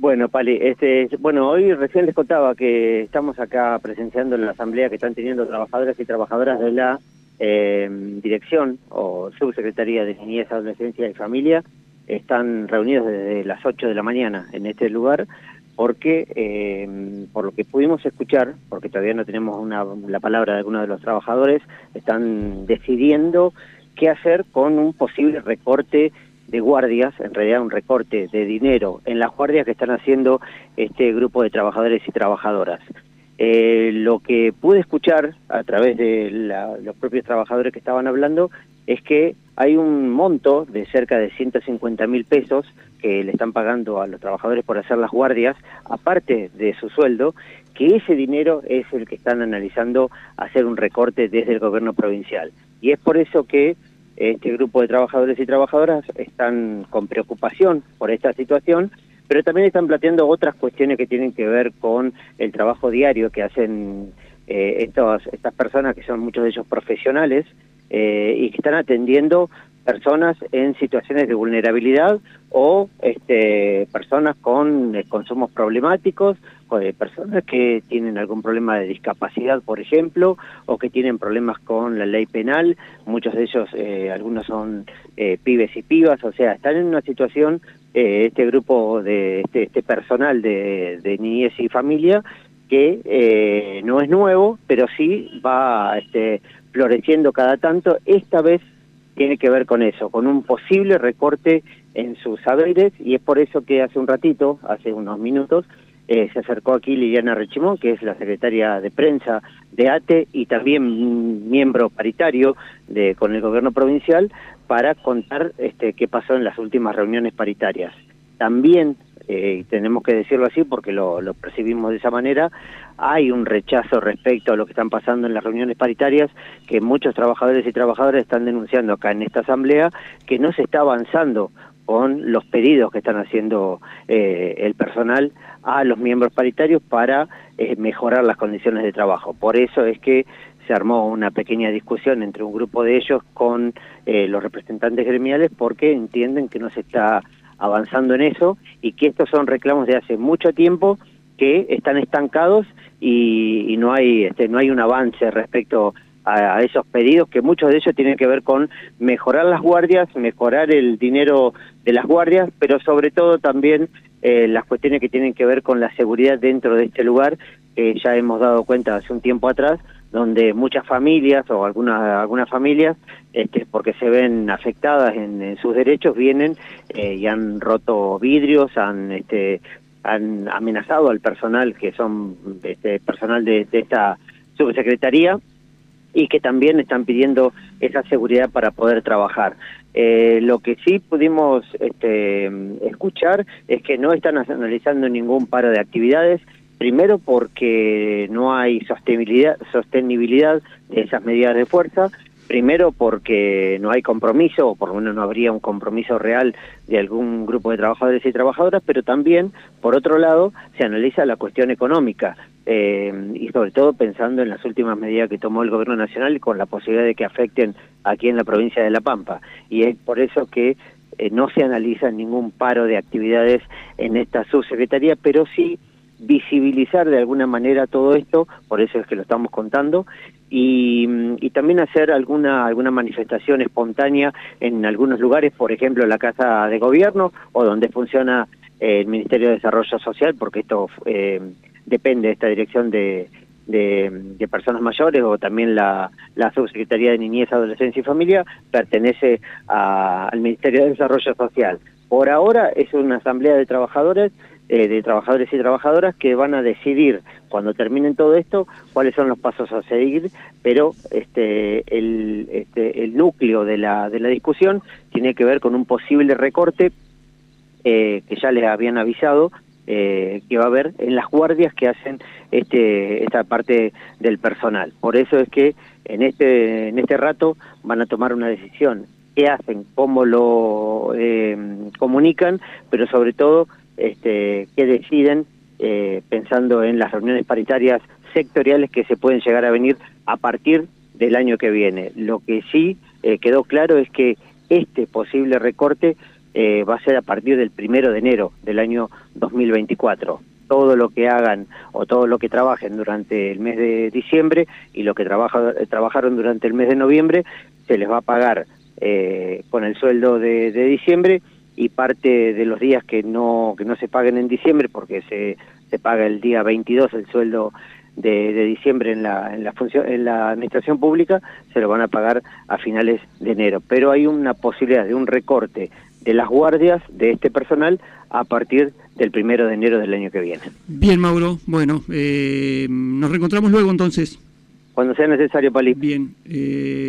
Bueno, Pali, este, bueno, hoy recién les contaba que estamos acá presenciando en la asamblea que están teniendo trabajadores y trabajadoras de la eh, dirección o subsecretaría de Niñez, Adolescencia y Familia. Están reunidos desde las 8 de la mañana en este lugar porque, eh, por lo que pudimos escuchar, porque todavía no tenemos una, la palabra de algunos de los trabajadores, están decidiendo qué hacer con un posible recorte de guardias, en realidad un recorte de dinero en las guardias que están haciendo este grupo de trabajadores y trabajadoras. Eh, lo que pude escuchar a través de los propios trabajadores que estaban hablando es que hay un monto de cerca de 150 mil pesos que le están pagando a los trabajadores por hacer las guardias, aparte de su sueldo, que ese dinero es el que están analizando hacer un recorte desde el gobierno provincial. Y es por eso que este grupo de trabajadores y trabajadoras están con preocupación por esta situación, pero también están planteando otras cuestiones que tienen que ver con el trabajo diario que hacen eh, estos, estas personas, que son muchos de ellos profesionales, eh, y que están atendiendo personas en situaciones de vulnerabilidad o este, personas con eh, consumos problemáticos, o personas que tienen algún problema de discapacidad, por ejemplo, o que tienen problemas con la ley penal, muchos de ellos, eh, algunos son eh, pibes y pibas, o sea, están en una situación, este grupo de este, este personal de, de, niñez y familia, que no es nuevo, pero sí va este, floreciendo cada tanto, esta vez tiene que ver con eso, con un posible recorte en sus saberes y es por eso que hace un ratito, hace unos minutos, eh, se acercó aquí Liliana Rechimón, que es la secretaria de prensa de ATE y también miembro paritario de, con el gobierno provincial, para contar este, qué pasó en las últimas reuniones paritarias. También eh, tenemos que decirlo así porque lo, percibimos de esa manera, hay un rechazo respecto a lo que están pasando en las reuniones paritarias, que muchos trabajadores y trabajadoras están denunciando acá en esta asamblea que no se está avanzando con los pedidos que están haciendo eh, el personal a los miembros paritarios para eh, mejorar las condiciones de trabajo. Por eso es que se armó una pequeña discusión entre un grupo de ellos con eh, los representantes gremiales porque entienden que no se está avanzando en eso y que estos son reclamos de hace mucho tiempo que están estancados y, no hay este, no hay un avance respecto a, esos pedidos que muchos de ellos tienen que ver con mejorar las guardias, mejorar el dinero de las guardias, pero sobre todo también eh, las cuestiones que tienen que ver con la seguridad dentro de este lugar, que ya hemos dado cuenta hace un tiempo atrás, donde muchas familias o algunas algunas familias este, porque se ven afectadas en, sus derechos vienen eh, y han roto vidrios han este han amenazado al personal que son este personal de, esta subsecretaría y que también están pidiendo esa seguridad para poder trabajar. Eh, lo que sí pudimos este, escuchar es que no están analizando ningún paro de actividades, Primero porque no hay sostenibilidad, sostenibilidad de esas medidas de fuerza, primero porque no hay compromiso, o por lo menos no habría un compromiso real de algún grupo de trabajadores y trabajadoras, pero también, por otro lado, se analiza la cuestión económica, eh, y sobre todo pensando en las últimas medidas que tomó el Gobierno Nacional con la posibilidad de que afecten aquí en la provincia de La Pampa. Y es por eso que eh, no se analiza ningún paro de actividades en esta subsecretaría, pero sí visibilizar de alguna manera todo esto, por eso es que lo estamos contando, y, también hacer alguna, alguna manifestación espontánea en algunos lugares, por ejemplo la Casa de Gobierno o donde funciona el Ministerio de Desarrollo Social, porque esto eh, depende de esta dirección de, de, personas mayores o también la, la Subsecretaría de Niñez, Adolescencia y Familia pertenece al Ministerio de Desarrollo Social. Por ahora es una asamblea de trabajadores eh, de trabajadores y trabajadoras que van a decidir cuando terminen todo esto cuáles son los pasos a seguir, pero este el, este, el núcleo de la, de la discusión tiene que ver con un posible recorte eh, que ya les habían avisado eh, que va a haber en las guardias que hacen este esta parte del personal. Por eso es que en este en este rato van a tomar una decisión qué hacen, cómo lo comunican, pero sobre todo este, que deciden eh, pensando en las reuniones paritarias sectoriales que se pueden llegar a venir a partir del año que viene. Lo que sí eh, quedó claro es que este posible recorte eh, va a ser a partir del primero de enero del año 2024 todo lo que hagan o todo lo que trabajen durante el mes de diciembre y lo que trabaja, trabajaron durante el mes de noviembre se les va a pagar eh, con el sueldo de, diciembre y parte de los días que no que no se paguen en diciembre porque se, se paga el día 22 el sueldo de, diciembre en la, en la función en la administración pública se lo van a pagar a finales de enero pero hay una posibilidad de un recorte de las guardias de este personal a partir del primero de enero del año que viene. Bien, Mauro. Bueno, eh, nos reencontramos luego entonces. Cuando sea necesario, Pali. Bien. Eh...